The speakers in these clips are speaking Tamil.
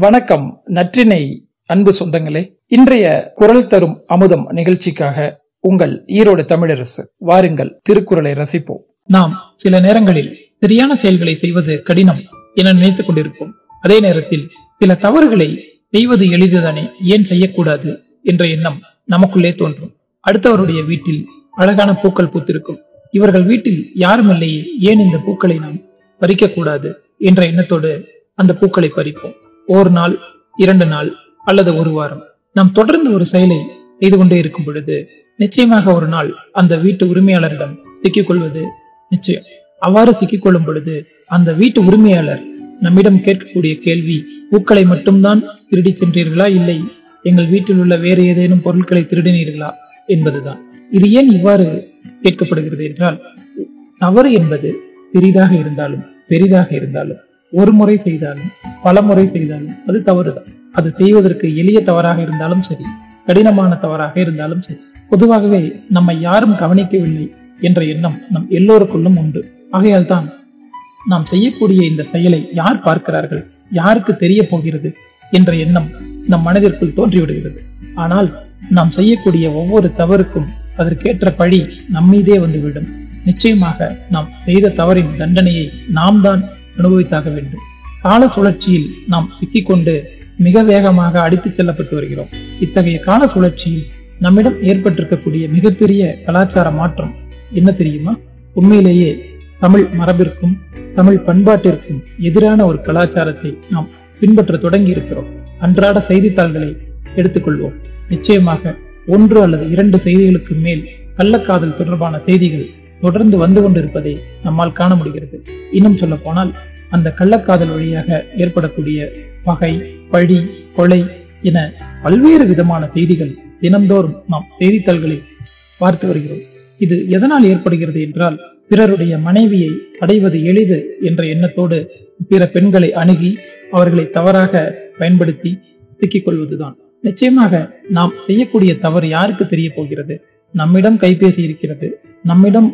வணக்கம் நற்றினை அன்பு சொந்தங்களே. இன்றைய குரல் தரும் அமுதம் நிகழ்ச்சிக்காக உங்கள் ஈரோடு தமிழரசு வாருங்கள் திருக்குறளை ரசிப்போம். நாம் சில நேரங்களில் சரியான செயல்களை செய்வது கடினம் என நினைத்துக் கொண்டிருப்போம். அதே நேரத்தில் சில தவறுகளை செய்வது எளிதுதானே ஏன் செய்யக்கூடாது என்ற எண்ணம் நமக்குள்ளே தோன்றும். அடுத்தவருடைய வீட்டில் அழகான பூக்கள் பூத்திருக்கும். இவர்கள் வீட்டில் யாரும் இல்லையே ஏன் இந்த பூக்களை நாம் பறிக்க கூடாது என்ற எண்ணத்தோடு அந்த பூக்களை பறிப்போம். ஒரு நாள் இரண்டு நாள் அல்லது ஒரு வாரம். நாம் தொடர்ந்து ஒரு செயலை செய்து கொண்டே இருக்கும் பொழுது நிச்சயமாக ஒரு நாள் அந்த வீட்டு உரிமையாளரிடம் சிக்கிக் கொள்வது நிச்சயம். அவ்வாறு சிக்கிக் கொள்ளும் பொழுது அந்த வீட்டு உரிமையாளர் நம்மிடம் கேட்கக்கூடிய கேள்வி பூக்களை மட்டும்தான் திருடி சென்றீர்களா? இல்லை எங்கள் வீட்டில் உள்ள வேறு ஏதேனும் பொருட்களை திருடினீர்களா? என்பதுதான். இது ஏன் இவ்வாறு கேட்கப்படுகிறது என்றால் தவறு என்பது சிறிதாக இருந்தாலும் பெரிதாக இருந்தாலும் ஒரு முறை செய்தாலும் பல முறை செய்தாலும் அது தவறுதான் அது செய்வதற்கு எளிய தவறாக இருந்தாலும் சரி கடினமான தவறாக இருந்தாலும் சரி பொதுவாகவே நம்மை யாரும் கவனிக்கவில்லை என்ற எண்ணம் நம் எல்லோருக்குள்ளும் உண்டு. ஆகையால் தான் நாம் செய்யக்கூடிய இந்த செயலை யார் பார்க்கிறார்கள் யாருக்கு தெரிய போகிறது என்ற எண்ணம் நம் மனதிற்குள் தோன்றிவிடுகிறது. ஆனால் நாம் செய்யக்கூடிய ஒவ்வொரு தவறுக்கும் அதற்கேற்ற பழி நம்மீதே வந்துவிடும். நிச்சயமாக நாம் செய்த தவறின் தண்டனையை நாம் தான் அனுபவித்தாக வேண்டும். கால சுழற்சியில் நாம் சிக்கிக்கொண்டு மிக வேகமாக அடித்துச் செல்லப்பட்டு வருகிறோம். இத்தகைய கால சுழற்சியில் நம்மிடம் ஏற்பட்டிருக்கக்கூடிய மிகப்பெரிய கலாச்சார மாற்றம் என்ன தெரியுமா? உண்மையிலேயே தமிழ் மரபிற்கும் தமிழ் பண்பாட்டிற்கும் எதிரான ஒரு கலாச்சாரத்தை நாம் பின்பற்ற தொடங்கி இருக்கிறோம் அன்றாட செய்தித்தாள்களை எடுத்துக்கொள்வோம். நிச்சயமாக ஒன்று அல்லது இரண்டு செய்திகளுக்கு மேல் கள்ளக்காதல் தொடர்பான செய்திகள் தொடர்ந்து வந்து கொண்டிருப்பதை நம்மால் காண முடிகிறது. இன்னும் சொல்ல போனால் அந்த கள்ளக்காதல் வழியாக ஏற்படக்கூடிய பகை பழி கொலை என பல்வேறு விதமான செய்திகள் தினந்தோறும் நாம் செய்தித்தாள்களில் பார்த்து வருகிறோம். இது எதனால் ஏற்படுகிறது என்றால் பிறருடைய மனைவியை அடைவது எளிது என்ற எண்ணத்தோடு பிற பெண்களை அணுகி அவர்களை தவறாக பயன்படுத்தி சிக்கிக் கொள்வதுதான். நிச்சயமாக நாம் செய்யக்கூடிய தவறு யாருக்கு தெரிய போகிறது? நம்மிடம் கைபேசி இருக்கிறது நம்மிடம்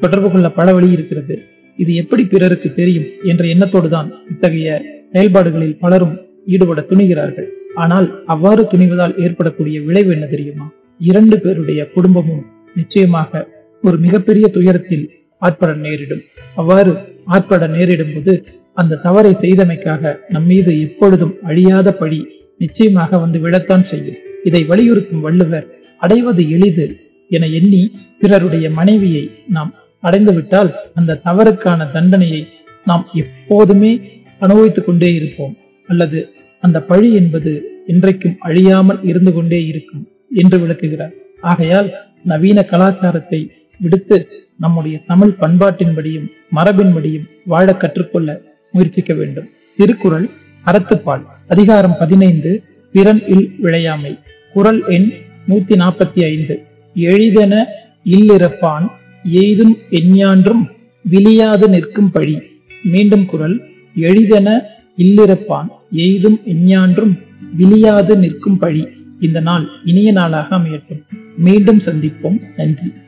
தொடர்பு கொள்ள பல வழி இருக்கிறது. இது எப்படி பிறருக்கு தெரியும் என்ற எண்ணத்தோடு தான் இத்தகைய செயல்பாடுகளில் பலரும் ஈடுபட துணிகிறார்கள். ஆனால் அவ்வாறு துணிவதால் ஏற்படக்கூடிய விளைவு என்ன தெரியுமா? இரண்டு பேருடைய குடும்பமும் நிச்சயமாக ஒரு மிகப்பெரிய துயரத்தில் ஆட்பட நேரிடும். அவ்வாறு ஆட்பட நேரிடும் போது அந்த தவறை செய்தமைக்காக நம்மீது எப்பொழுதும் அழியாத பழி நிச்சயமாக வந்து விழத்தான் செய்யும். இதை வலியுறுத்தும் வள்ளுவர் அடைவது எளிது என எண்ணி பிறருடைய மனைவியை நாம் அடைந்துவிட்டால் அந்த தவறுக்கான தண்டனையை நாம் எப்போதுமே அனுபவித்துக் கொண்டே இருப்போம். அல்லது அந்த பழி என்பது இன்றைக்கும் அழியாமல் இருந்து கொண்டே இருக்கும் என்று விளக்குகிறார். ஆகையால் நவீன கலாச்சாரத்தை விடுத்து நம்முடைய தமிழ் பண்பாட்டின்படியும் மரபின்படியும் வாழ கற்றுக்கொள்ள முயற்சிக்க வேண்டும். திருக்குறள் அறத்துப்பால் அதிகாரம் பதினைந்து பிறன் இல் விளையாமை குரல் எண் நூத்தி நாற்பத்தி ஐந்து. எளிதென இல்லிறப்பான் எய்தும் எஞ்ஞான்றும் விளியாது நிற்கும் பழி. மீண்டும் குரல் எளிதென இல்லிறப்பான் எய்தும் எஞ்ஞான்றும் விளியாது நிற்கும் பழி. இந்த நாள் இனிய நாளாக அமையட்டும். மீண்டும் சந்திப்போம். நன்றி.